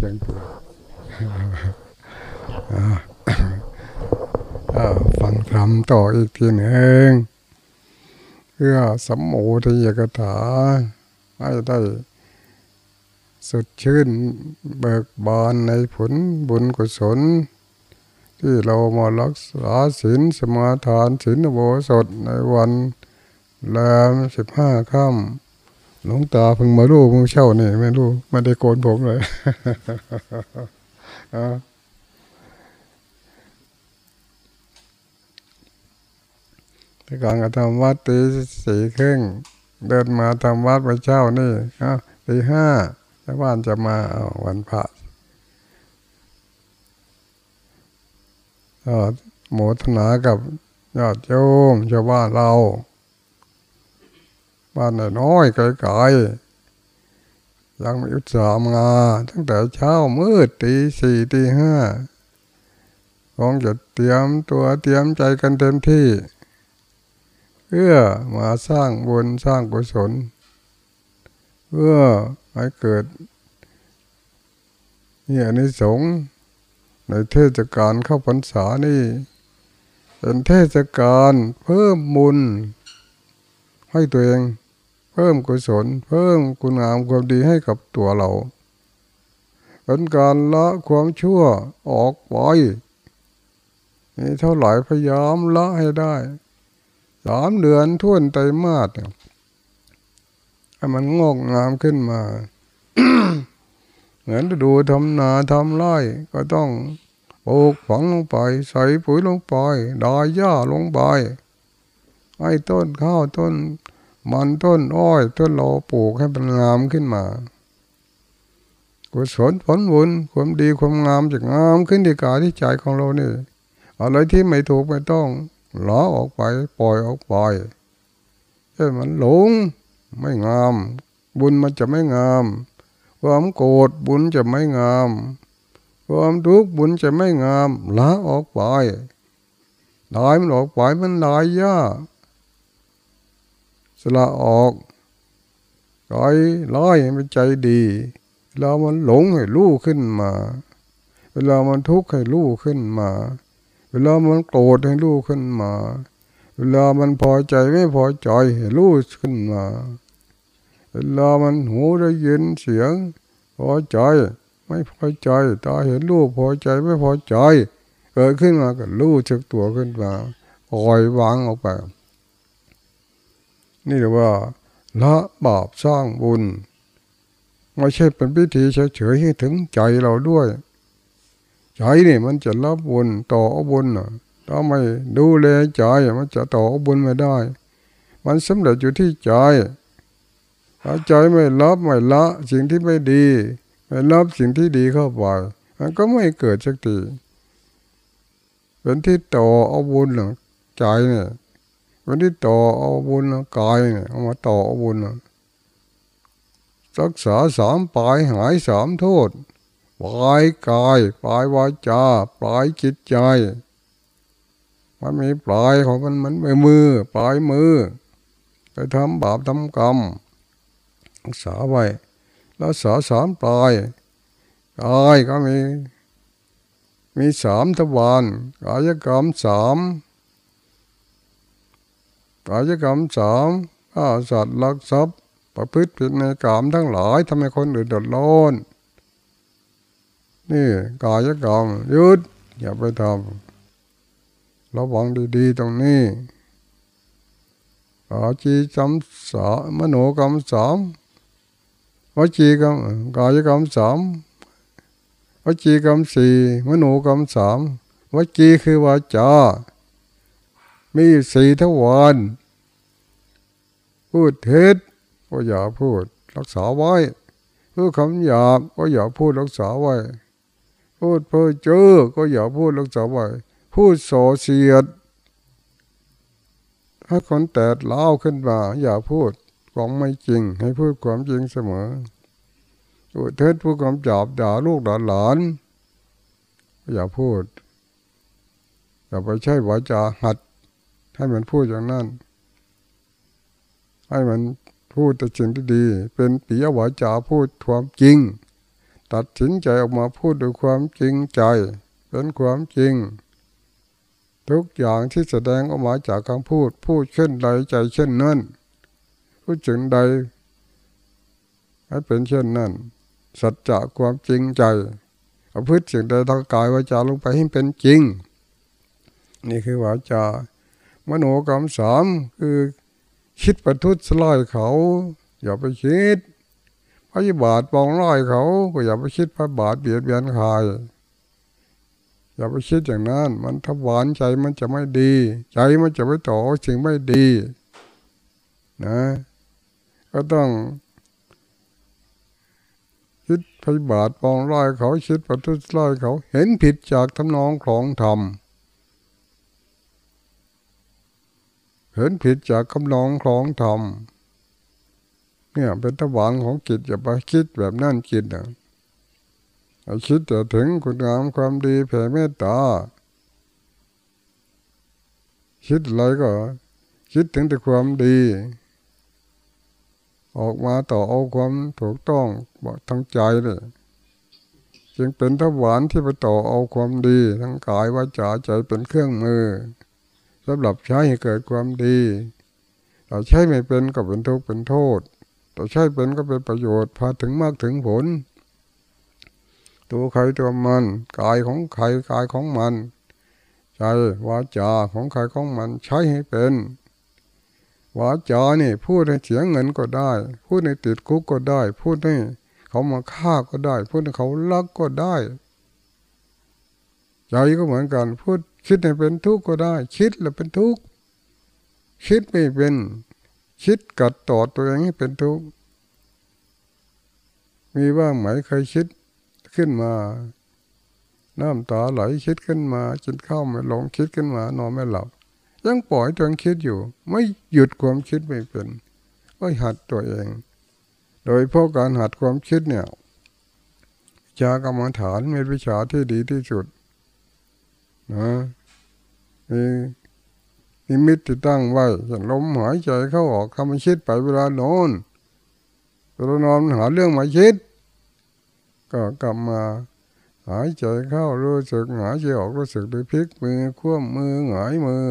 ชียงตัวฟังธรรมต่ออีกทีหนึ่งเพื่อสมโภชยกถาให้ได้สดชื่นเบิกบานในผลบุญกุศล ที่เรามารักษาศีลสมาทานศีลโบสถในวันแรมสิบห้าค่ำ หลวงตาเพิ่งมารู้มึงเช่านี่ไม่รู้ไม่ได้โกนผมเลยที่การกระทำวัดตีสี่ครึ่งเดินมาทำวัดไปเช่านี่ตีห้าชาวบ้านจะมาเอาวันพระโมทนากับญาติโยมชาวบ้านเรา บ้านน้อยไกลๆยังไม่อุตสาห์มาตั้งแต่เช้ามืดตีสี่ตีห้าคงจะเตรียมตัวเตรียมใจกันเต็มที่ เพื่อมาสร้างบุญสร้างกุศล เพื่อให้เกิดนี่อันนี้สงในเทศกาลเข้าพรรษานี่ เป็นเทศกาลเพิ่มบุญ ให้ตัวเอง เพิ่มกุศล เพิ่มคุณงามความดีให้กับตัวเราเป็นการละความชั่วออกไปนี่เท่าไหร่พยายามละให้ได้สามเดือนทุ่นไตมาสให้มันงอกงามขึ้นมา เหมือนดูทำนาทำไร่ก็ต้องปลูกฝังลงไป ใส่ปุ๋ยลงไปดายหญ้าลงไป ไอ้ต้นข้าวต้น มันต้นอ้อย ต้นเราปลูกให้มันงามขึ้นมากุศลผลบุญความดีความงามจะงามขึ้นที่กายที่ใจของเรานี่อะไรที่ไม่ถูกไม่ต้องล้อออกไปปล่อยออกไปให้มันหลงไม่งาม บุญมันจะไม่งาม ความโกรธบุญจะไม่งาม ความทุกข์บุญจะไม่งามละออกไปลายมันออกไปมันลายยา สละออกใจร้ายมันใจดีเวลามันหลงให้รู้ขึ้นมา เวลามันทุกข์ให้รู้ขึ้นมา เวลามันโกรธให้รู้ขึ้นมา เวลามันพอใจไม่พอใจให้รู้ขึ้นมา เวลามันหูได้ยินเสียง พอใจ ไม่พอใจตาเห็นรูปพอใจไม่พอใจ เกิดขึ้นมาก็รู้ชักตัวขึ้นมาปล่อยวางออกไป นี่เรียกว่าละบาปสร้างบุญไม่ใช่เป็นพิธีเฉยๆให้ถึงใจเราด้วย ใจนี่มันจะรับบุญต่อบุญถ้าไม่ดูแลใจมันจะต่อบุญไม่ได้ มันสำเร็จอยู่ที่ใจถ้าใจไม่รับไม่ละสิ่งที่ไม่ดี ไม่รับสิ่งที่ดีเข้าไปมันก็ไม่เกิดสักทีเป็นที่ต่อเอาบุญหรอใจเนี่ย เป็นที่ต่อเอาบุญกายเนี่ยเอามาต่อเอาบุญรักษาสามปลายหายสามโทษปลายกายปลายวาจาปลายจิตใจ มันมีปลายของมันมันมือปลายมือไปทำบาปทำกรรมรักษาไว้รักษาสามปลายกายก็มี มีสามทวารกายกรรมสาม กายกรรมสามฆ่าสัตว์ลักทรัพย์ ประพฤติผิดในกรรมทั้งหลายทำให้คนอื่นเดือดร้อนนี่กายกรรมยุดอย่าไปทำระวังดีๆตรงนี้อาจีจำสามโนกรรมสามวจีกรรมกายกรรมสามวจีกรรมสี่มโนกรรมสามวจีคือวาจา มีสี่ทวาร พูดเท็จก็อย่าพูดรักษาไว้พูดคำหยาบก็อย่าพูดรักษาไว้ พูดเพ้อเจ้อก็อย่าพูดรักษาไว้ พูดโสเสียด ถ้าคนแตดเล่าขึ้นมาอย่าพูดของไม่จริง ให้พูดความจริงเสมออุเทศผู้กำจับด่าลูกด่าหลานอย่าพูดอย่าไปใช้วาจาหัดให้มันพูดอย่างนั้น ให้มันพูดแต่สิ่งที่ดี เป็นปิยวาจาพูดความจริง ตัดสินใจออกมาพูดด้วยความจริงใจ เป็นความจริง ทุกอย่างที่แสดงออกมาจากคำพูด พูดเช่นใดใจเช่นนั้นพูดถึงใดให้เป็นเช่นนั้นสัจจะความจริงใจเอาพืชสิ่งใดทางกายวาจาลงไปให้เป็นจริง นี่คือวาจามโนกรรมสามคือ คิดประทุษร้ายเขา อย่าไปคิดพยาบาทปองร้ายเขา ก็อย่าไปคิดพระบาทเบียดเบียนใครอย่าไปคิดอย่างนั้น มันทวารใจมันจะไม่ดี ใจมันจะไปต่อสิ่งไม่ดี นะ ก็ต้องคิดพยาบาทปองร้ายเขาคิดประทุษร้ายเขาเห็นผิดจากทำนองของธรรม ห็นผิดจากคำนองของธรรมเนี่ยเป็นทวารของจิตอย่าไปคิดแบบนั่นจิตนะคิดแต่ถึงคุณงามความดีแผ่เมตตา คิดอะไรก็ คิดถึงแต่ความดี ออกมาต่อเอาความถูกต้องบอกทั้งใจเลยจึงเป็นทวารที่ไปต่อเอาความดี ทั้งกายวาจาใจเป็นเครื่องมือ สำหรับใช้ให้เกิดความดีแต่ใช้ไม่เป็นก็เป็นทุกข์เป็นโทษแต่ใช้เป็นก็เป็นประโยชน์พาถึงมากถึงผล ตัวใครตัวมันกายของใครกายของมันใจวาจาของใครของมันใช้ให้เป็นวาจานี่พูดให้เสียเงินก็ได้ พูดให้ติดคุกก็ได้ พูดให้เขามาฆ่าก็ได้ พูดให้เขาลักก็ได้ ใจก็เหมือนกัน พูดคิดให้เป็นทุกข์ก็ได้ คิดแล้วเป็นทุกข์คิดไม่เป็น คิดกัดต่อตัวเองให้เป็นทุกข์มีว่าไหมเคยคิดขึ้นมาน้ำตาไหลคิดขึ้นมาจินข้าวไม่ลงคิดขึ้นมานอนไม่หลับยังปล่อยตัวเองคิดอยู่ ไม่หยุดความคิดไม่เป็นก็หัดตัวเอง โดยเพราะการหัดความคิดเนี่ยจากรรมฐานเป็นวิชาที่ดีที่สุด นะมีนิมิตที่ตั้งไว้อย่างลมหายใจเข้าออกทำคิดไปเวลานอนเวลานอนหาเรื่องมาคิด ก็กลับมาหายใจเข้ารู้สึกหายใจออกรู้สึกด้วยพลิกมือคว่ำมือหงายมือ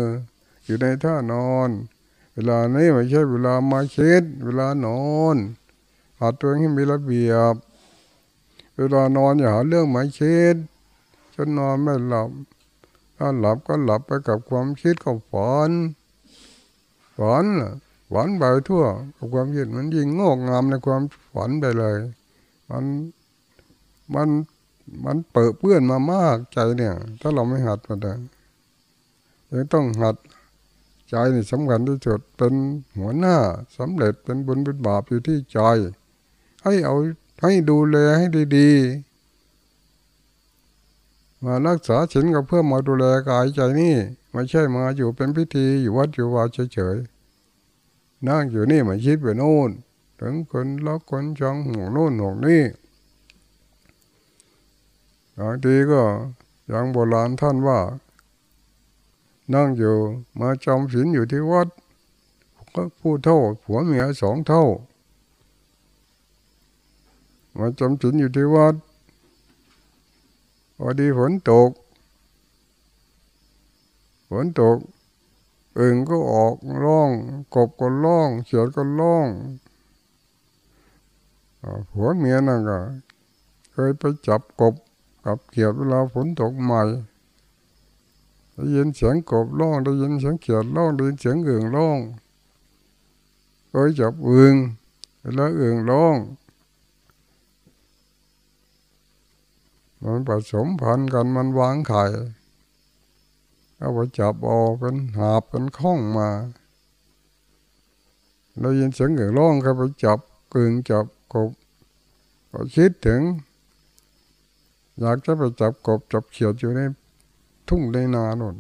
อยู่ในท่านอน เวลานี้ไม่ใช่เวลามาคิด เวลานอนหัดตัวให้มีระเบียบ เวลานอนอย่าหาเรื่องมาคิดจนนอนไม่หลับ ถ้าหลับก็หลับไปกับความคิดกับฝันฝันฝันไปทั่วกับความคิดมันยิ่งงอกงามในความฝันไปเลย มันมันมันเปิดเปื้อนมามากใจเนี่ย ถ้าเราไม่หัดมันเลยยังต้องหัดใจนี่สำคัญที่สุดเป็นหัวหน้าสำเร็จเป็นบุญเป็นบาปอยู่ที่ใจ ให้เอาให้ดูแลให้ดี ๆ มารักษาศีลก็เพื่อมาดูแลกายใจนี่ไม่ใช่มาอยู่เป็นพิธีอยู่วัดอยู่วาเฉยๆนั่งอยู่นี่มาคิดไปโน่นถึงคนรักคนชังห่วงโน่นห่วงนี่บางทีก็อย่างโบราณท่านว่า นั่งอยู่มาจำศีลอยู่ที่วัด ก็ผู้เท่าผัวเมียสองเท่า มาจำศีลอยู่ที่วัด พอดีฝนตกฝนตกอึ่งก็ออกร้อง กบก็ร้อง เขียดก็ร้องผัวเมียนั่นก็เคยไปจับกบกับเขียดเวลาฝนตกใหม่ได้ยินเสียงกบร้องได้ยินเสียงเขียดร้องได้ยินเสียงอึ่งร้องเคยจับอึ่งเวลาอึ่งร้อง มันผสมพันธุ์กันมันวางไข่เอาไปจับเอาเป็นหาบเป็นข้องมาเรายินเสียงเกร้องเขาไปจับกึ่งจับกบก็คิดถึง อยากจะไปจับกบจับเขียดอยู่ในทุ่งในนาโน่น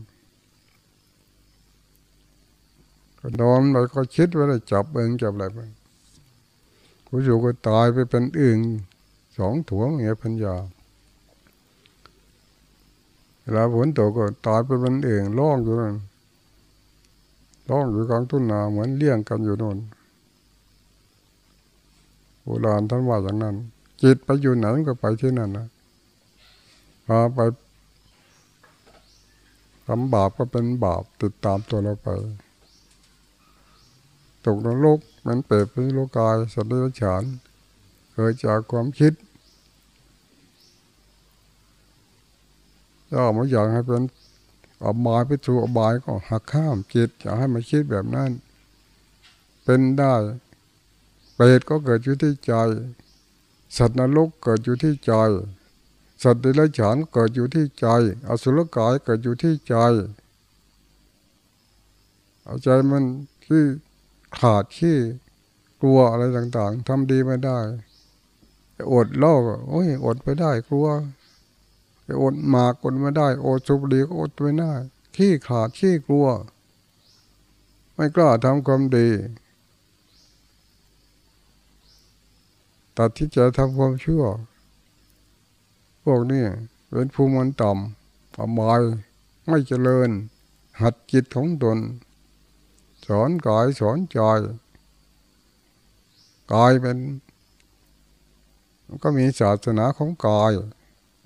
ก็นอนไปก็คิดว่าจะจับเองจับอะไรไปกูอยู่ก็ตายไปเป็นอื่นสองถั่วเงี้ยพันยา ลาฝนตกก็ตายไปเป็นเองร้องอยู่นั่นร้องอยู่กลางทุ่งนาเหมือนเลี้ยงกันอยู่นั่นโบราณท่านว่าอย่างนั้น จิตไปอยู่ไหนก็ไปที่นั่นนะพาไปทำบาปก็เป็นบาปติดตามตัวเราไป ตกนรกมันเปรตเป็นโลกายสัตว์เดรัจฉานเกิดจากความคิด ถ้าไม่อยากให้เป็นอบายไปสู่อบายก็หักข้ามจิตอยากให้มันคิดแบบนั้น เป็นได้เปรตก็เกิดอยู่ที่ใจ สัตว์นรกเกิดอยู่ที่ใจ สัตว์เดรัจฉานเกิดอยู่ที่ใจ อสุรกายเกิดอยู่ที่ใจเอาใจมันที่ขาดที่กลัวอะไรต่างๆทำดีไม่ได้อดเล่าโอ้ยอดไปได้กลัว อดหมากอดไม่ได้อดสุบดีก็อดไม่ได้ ขี้ขาดขี้กลัว ไม่กล้าทำความดี ตัดที่จะทำความชั่ว พวกนี้เป็นภูมิมันต่ำประมายไม่เจริญ หัดจิตของตน สอนกายสอนใจกายเป็นก็มีศาสนาของกาย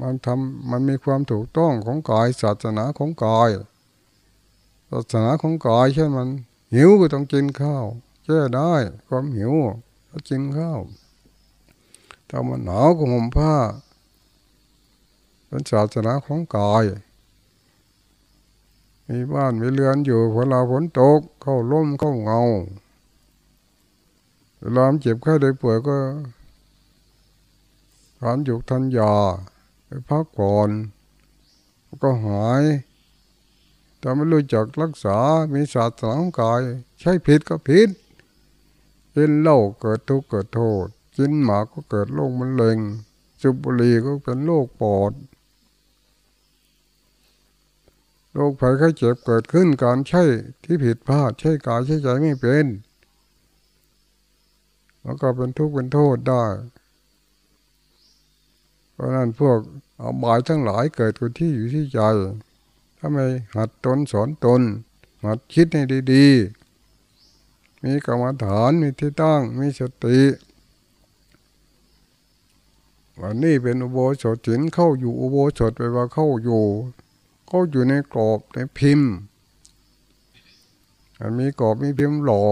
มันทำมันมีความถูกต้องของกายศาสนาของกายศาสนาของกายเช่นมัน หิวก็ต้องกินข้าวแก้ได้ ความหิวก็กินข้าวถ้ามันหนาวก็ห่มผ้าเป็นศาสนาของกายมีบ้านมีเรือนอยู่เวลาฝนตกเข้าร่มเข้าเงาเวลาเจ็บไข้ได้ป่วยก็ทานยุกทันยา พักผ่อนก็หายแต่ไม่รู้จักรักษา มีศาสตร์สังกาย ใช้ผิดก็ผิดกินเหล้าเกิดทุกข์เกิดโทษ กินหมาก็เกิดโรคมะเร็งสุบุรีก็เป็นโรคปอดโรคภัยไข้เจ็บเกิดขึ้นการใช้ที่ผิดพลาดใช้กายใช้ใจไม่เป็น แล้วก็เป็นทุกข์เป็นโทษได้ เพราะนั้นพวกเอาบายทั้งหลายเกิดที่อยู่ที่ใจถ้าไม่หัดตนสอนตน หัดคิดให้ดีๆ มีกรรมฐานมีที่ตั้งมีสติวันนี้เป็นอุโบสถศินเข้าอยู่อุโบสถไปว่าเข้าอยู่เข้าอยู่ในกรอบในพิมพ์มีกรอบมีพิมพ์หล่อ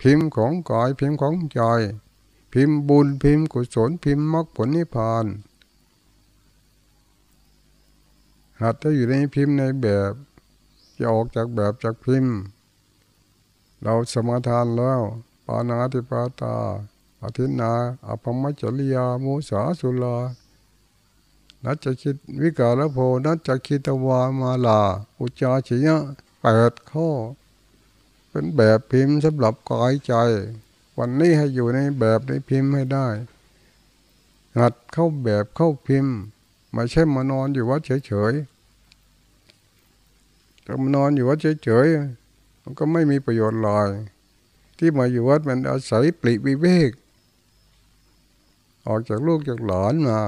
พิมพ์ของกายพิมพ์ของใจ พิมพ์บุญพิมพ์กุศลพิมพ์มรรคผลนิพพานหัดจะอยู่ในพิมพ์ในแบบจะออกจากแบบจากพิมพ์ เราสมาทานแล้ว ปานาติปาตาอธินาอภมจริยามุสาสุลานัจจคิดวิกาลโพนัจจคิตวามาลา อุจาชิยะแปดข้อ เป็นแบบพิมพ์สำหรับกายใจ วันนี้ให้อยู่ในแบบในพิมพ์ให้ได้หัดเข้าแบบเข้าพิมพ์ไม่ใช่มานอนอยู่วัดเฉยๆถ้ามานอนอยู่วัดเฉยๆมันก็ไม่มีประโยชน์เลยที่มาอยู่วัดมันอาศัยปลีวิเวก ออกจากลูกจากหลานมา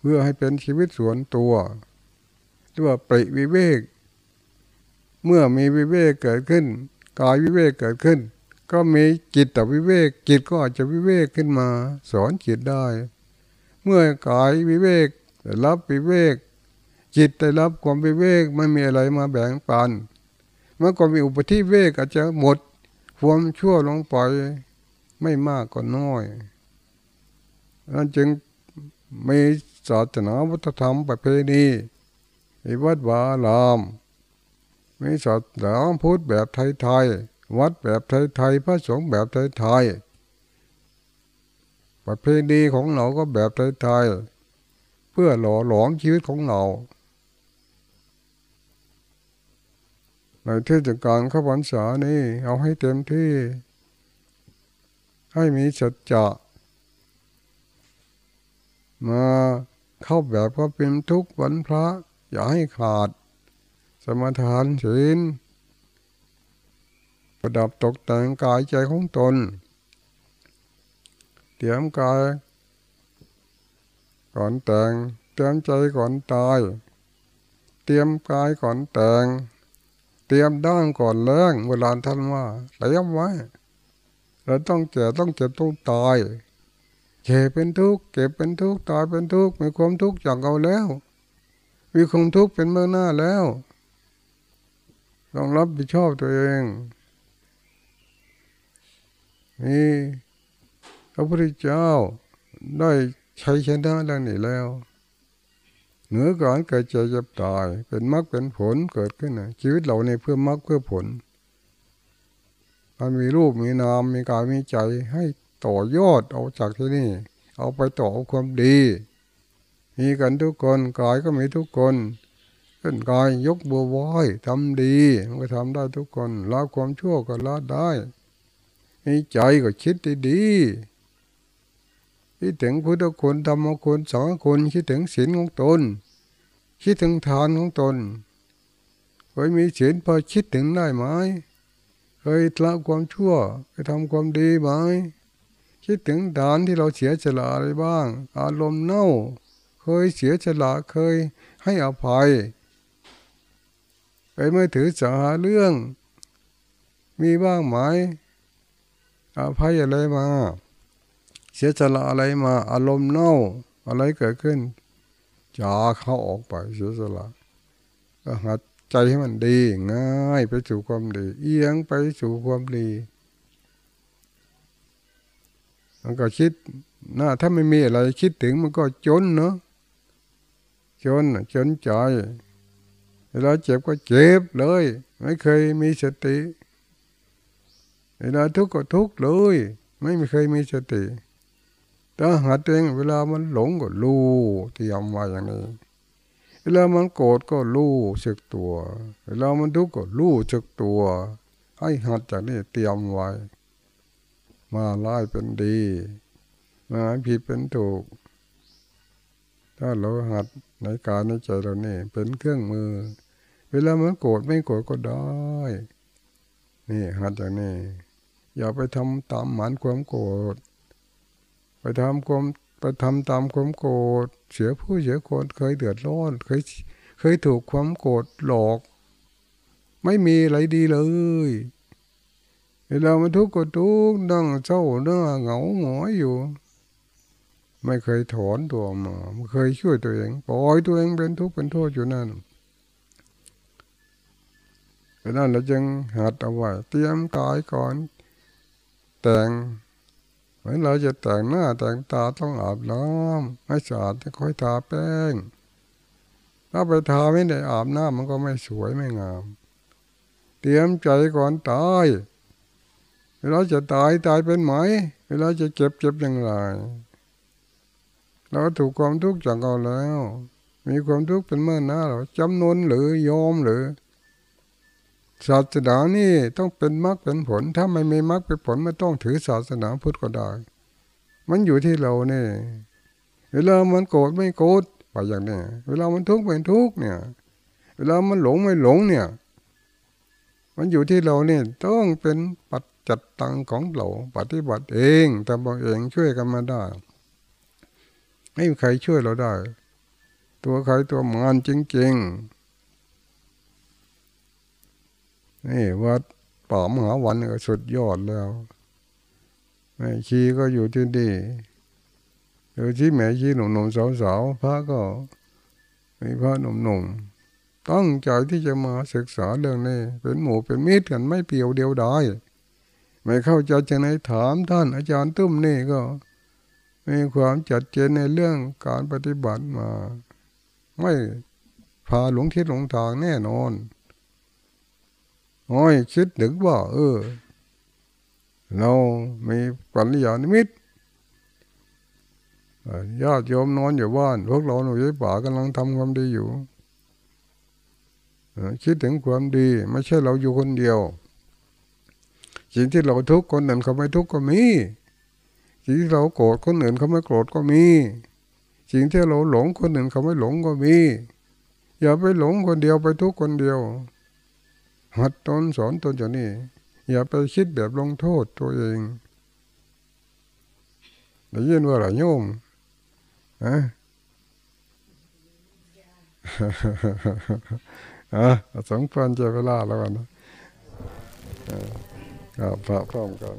เพื่อให้เป็นชีวิตส่วนตัวเรียกว่าปลีวิเวก เมื่อมีวิเวกเกิดขึ้น กายวิเวกเกิดขึ้น ก็มีจิตแต่วิเวก จิตก็อาจจะวิเวกขึ้นมา สอนจิตได้ เมื่อกายวิเวกได้รับวิเวก จิตได้รับความวิเวกไม่มีอะไรมาแบ่งปันเมื่อก็มีอุปธิเวกอาจจะหมดความชั่วลงไปไม่มากก็น้อยนั่นจึงมีศาสนาวัฒธรรมประเพณีมีวัดวาลามมีศาสนาพุทธแบบไทยๆ วัดแบบไทยๆพระสงฆ์แบบไทยๆประเพณีของเราก็แบบไทยๆเพื่อหล่อหลอมชีวิตของเราในเทศกาลข้าพรรษานี้เอาให้เต็มที่ ให้มีสัจจะมาเข้าแบบก็เป็นทุกวันพระ อย่าให้ขาด สมทานศีล ประดับตกแต่งกายใจของตน เตรียมกาย ก่อนแต่ง เตรียมใจก่อนตาย เตรียมกายก่อนแต่ง เตรียมด้างก่อนแล้งเวลาท่านว่าเตรียมไว้เราต้องเจ็บต้องเจ็บต้องตายเจ็บเป็นทุกข์เก็บเป็นทุกข์ตายเป็นทุกข์มีความทุกข์จากเราแล้วมีความทุกข์เป็นเมื่อหน้าแล้ว ต้องรับผิดชอบตัวเอง นี่พระพุทธเจ้าได้ใช้ชนะเรื่องนี้แล้วเหนือการเกิดเจ็บจ็บตายเป็นมรรคเป็นผลเกิดขึ้นนะชีวิตเราในเพื่อมรรคเพื่อผล มันมีรูปมีนามมีกายมีใจให้ต่อยอดเอาจากที่นี่ เอาไปต่อเอาความดี มีกันทุกคนกายก็มีทุกคนเป็นกายยกบัวว้อยทำดี มันก็ทำได้ทุกคนละความชั่วก็ละได้ มีใจก็คิดดีๆคิดถึงพุทธคุณธรรมคุณสองคุณคิดถึงศีลของตน คิดถึงทานของตนเคยมีศีลพอคิดถึงได้ไหมเคยละความชั่วไปทำความดีไหมคิดถึงฐานที่เราเสียฉลาอะไรบ้าง อารมณ์เน่า เคยเสียฉลาเคยให้อภัยไปไม่ถือสาเรื่อง มีบ้างไหม อภัยอะไรมา เสียฉละอะไรมา อารมณ์เน่าอะไรเกิดขึ้นจาเข้าออกไปเสียสละก็หัดใจให้มันดี ง่ายไปสู่ความดี เอียงไปสู่ความดีมันก็คิดนะถ้าไม่มีอะไรคิดถึงมันก็จนเนาะจนจนใจเวลาเจ็บก็เจ็บเลย ไม่เคยมีสติ เวลาทุกข์ก็ทุกข์เลย ไม่เคยมีสติถ้าหัดเองเวลามันหลงก็รู้ที่ยำว่าอย่างนี้ เวลามันโกรธก็รู้สึกตัว เวลามันทุกข์ก็รู้สึกตัว ให้หัดจากนี้เตรียมไว้ มาไล่เป็นดี มาผิดเป็นถูก ถ้าเราหัดในการในใจเรานี่เป็นเครื่องมือ เวลามันโกรธไม่โกรธก็ได้ นี่หัดจากนี้ อย่าไปทำตามหมันความโกรธไปทำความไปทำตามความโกรธเสียผู้เสียคนเคยเดือดร้อนเคยเคยถูกความโกรธหลอก ไม่มีอะไรดีเลยเวลามันทุกข์ก็ทุกข์นั่งเศร้าเนื้อเหงาหงอยอยู่ ไม่เคยถอนตัวมาไม่เคยช่วยตัวเองปล่อยตัวเองเป็นทุกข์เป็นโทษอยู่นั่นเพราะนั้นเราจึงหัดเอาไว้เตรียมกายก่อน แต่งเหมือนเราจะแต่งหน้าแต่งตาต้องอาบน้ำให้สะอาดค่อยทาแป้ง ถ้าไปทาไม่ได้อาบน้ำมันก็ไม่สวยไม่งาม เตรียมใจก่อนตาย เวลาจะตายตายเป็นไหม เวลาจะเจ็บเจ็บอย่างไร เราถูกความทุกข์จากเราแล้ว มีความทุกข์เป็นเมื่อหน้าเราจำนวนหรือยอมหรือ ศาสนานี่ต้องเป็นมรรคเป็นผล ถ้าไม่มีมรรคเป็นผลไม่ต้องถือศาสนาพุทธก็ได้ มันอยู่ที่เราเนี่ยเวลามันโกรธไม่โกรธไปอย่างนี้เวลามันทุกข์ไม่ทุกข์เนี่ย เวลามันหลงไม่หลงเนี่ย มันอยู่ที่เราเนี่ยต้องเป็นปัจจัดตังของเราปฏิบัติเองทำเองช่วยกันมาได้ไม่มีใครช่วยเราได้ ตัวใครตัวมันจริงๆ นี่วัดป่ามหาวันก็สุดยอดแล้วแม่ชีก็อยู่ที่นี่เดี๋ยวที่แม่ชีหนุ่มๆสาวๆพระก็มีพระหนุ่มๆตั้งใจที่จะมาศึกษาเรื่องนี้เป็นหมู่เป็นมิตรกันไม่เปียวเดียวดายไม่เข้าใจจะไหนถามท่านอาจารย์ตุ้มนี่ก็ มีความจัดเจนในเรื่องการปฏิบัติมา ไม่พาหลงทิศหลงทางแน่นอน อ้อยคิดถึงว่า เออ เรามีปัญญานิมิตญาติโยมนอนอยู่บ้าน พวกเราหนุ่ยป่ากำลังทำความดีอยู่คิดถึงความดี ไม่ใช่เราอยู่คนเดียว สิ่งที่เราทุกข์คนอื่นเขาไม่ทุกข์ก็มี สิ่งที่เราโกรธคนอื่นเขาไม่โกรธก็มี สิ่งที่เราหลงคนอื่นเขาไม่หลงก็มี อย่าไปหลงคนเดียวไปทุกคนเดียว หัดตนสอนตนอย่างนี้ อย่าไปคิดแบบลงโทษตัวเองได้ยินว่าอะไรโยมฮะอะสองพันจะเวลาแล้วกันนะกับพระพร้อมกัน